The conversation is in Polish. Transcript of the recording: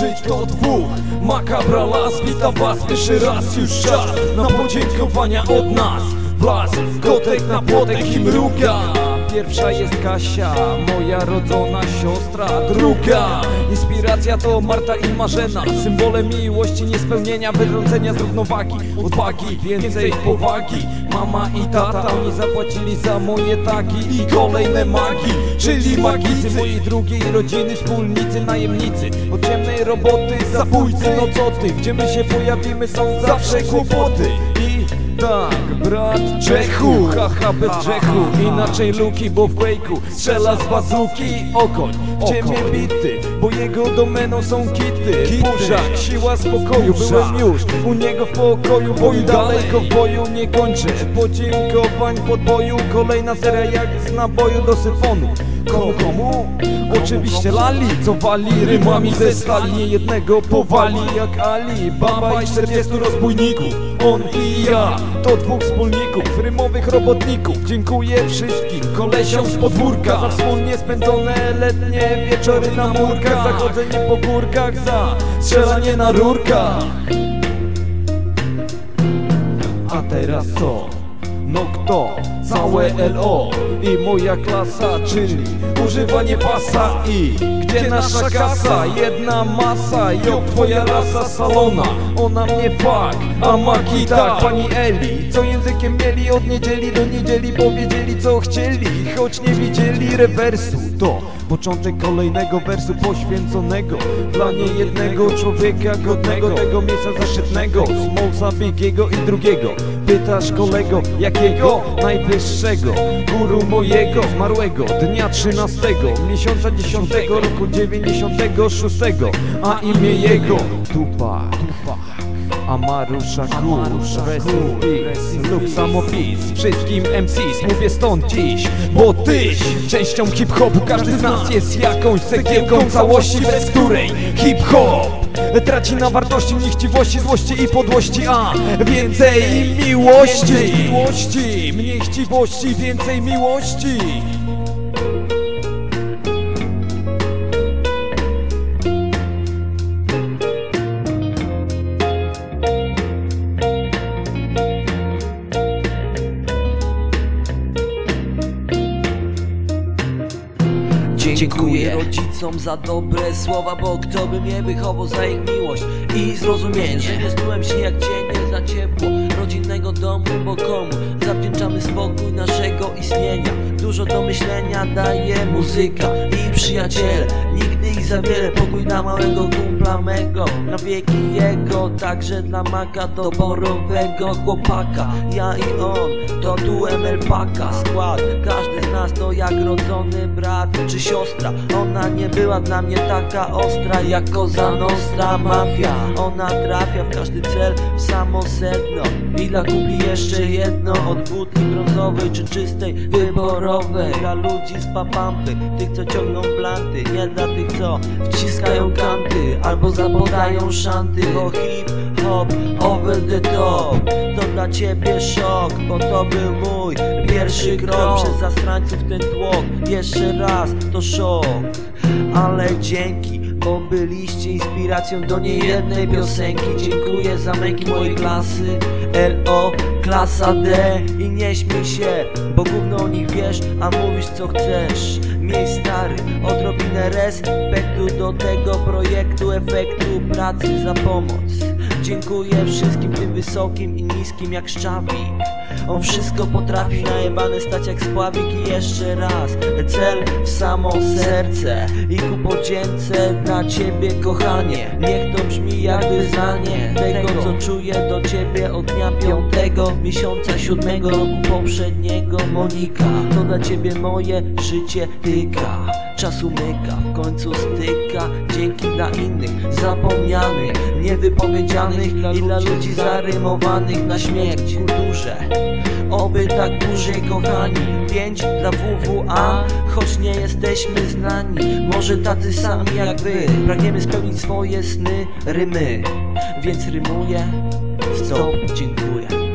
las Czy to dwóch? Makabra las Witam was pierwszy raz już czas Na podziękowania od nas Wlas, kotek na płotek i mruga Pierwsza jest Kasia, moja rodzona siostra Druga. Inspiracja to Marta i Marzena Symbole miłości, niespełnienia, wyrządzenia z równowagi Odwagi, więcej powagi. Mama i tata, oni zapłacili za moje taki I kolejne magi, czyli magicy Mojej drugiej rodziny, wspólnicy, najemnicy. Od ciemnej roboty, zabójcy, no co ty? Gdzie my się pojawimy są zawsze kłopoty. I tak, brat Czechu, haha bez grzechu. Inaczej Luki, bo w Quake'u Strzela z bazuki, okoń W ciemię bity, bo jego domeną są kity. Burzak, siła spokoju, byłem już U niego w pokoju, boju daleko w boju nie kończę. Podziękowań podboju, kolejna seria jak z naboju do syfonu Komu, komu? Oczywiście Lali, co wali rymami ze stali. Nie jednego powali jak Ali. Baba i 40 rozbójników On i ja, to dwóch wspólników Rymowych robotników. Dziękuję wszystkim kolesiom z podwórka Za wspólnie spędzone letnie wieczory na murkach. Za chodzenie po górkach, za strzelanie na rurkach. A teraz co? No kto? Całe LO i moja klasa, czyli używanie pasa i gdzie nasza kasa? Jedna masa, jo twoja rasa salona Ona mnie fuck, a maki tak, pani Eli Co językiem mieli od niedzieli do niedzieli Powiedzieli co chcieli, choć nie widzieli rewersu. To początek kolejnego wersu poświęconego Dla niejednego człowieka godnego Tego miejsca zaszczytnego Smolca, Bigiego i drugiego. Pytasz kolego, jakiego? Najwyższego. Guru mojego, zmarłego Dnia 13 Miesiąca 10 roku 96 A imię jego? Tupac Amarusza Kusz, Rest lub samopis Wszystkim MCs mówię stąd dziś Bo tyś częścią hip-hopu Każdy z nas jest jakąś cegiełką całości Bez której hip-hop Traci na wartości, niechciwości, złości i podłości A więcej miłości, Mniej chciwości, więcej miłości Dziękuję. Rodzicom za dobre słowa, bo kto by mnie wychował za ich miłość i zrozumienie? Nie. Snułem się jak dzień, nie za ciepło rodzinnego domu, bo komu? Zawdzięczamy spokój naszego istnienia. Dużo do myślenia daje muzyka i przyjaciele. Nigdy ich za wiele, pokój dla małego kumpla mego. Na wieki jego, także dla maka doborowego chłopaka. Ja i on, to tu ML Paka Skład, każdy z nas to jak rodzony brat czy siostra. Ona nie była dla mnie taka ostra jak koza nostra mafia. Ona trafia w każdy cel w samo sedno I dla kupi jeszcze jedno od butli brązowej czy czystej wyborowej Dla ludzi z papampy, tych co ciągną planty. Nie dla tych co wciskają kanty albo zapodają szanty. Bo hip hop over the top To dla ciebie szok, bo to był mój pierwszy krok. Przez zastrańców ten tłok, jeszcze raz to szok. Ale dzięki, byliście inspiracją do niejednej piosenki. Dziękuję za męki mojej klasy. LO, klasa D. I nie śmiej się, bo gówno o nich wiesz, a mówisz co chcesz. Miej stary, odrobinę respektu do tego projektu Efektu pracy za pomoc Dziękuję wszystkim tym wysokim i niskim jak szczawik. On wszystko potrafi najebane stać jak spławik. I jeszcze raz Cel w samo serce i ku podzięce dla ciebie kochanie. Niech to brzmi jak wyznanie tego co czuję do ciebie od dnia piątego Miesiąca siódmego roku poprzedniego Monika. To dla ciebie moje życie tyka Czas umyka, w końcu styka. Dzięki dla innych, zapomnianych Niewypowiedzianych i dla ludzi zarymowanych na śmierć. Kulturze. Oby tak dłużej kochani. Pięć dla WWA Choć nie jesteśmy znani. Może tacy sami jak wy. Pragniemy spełnić swoje sny, rymy. Więc rymuję Stop, dziękuję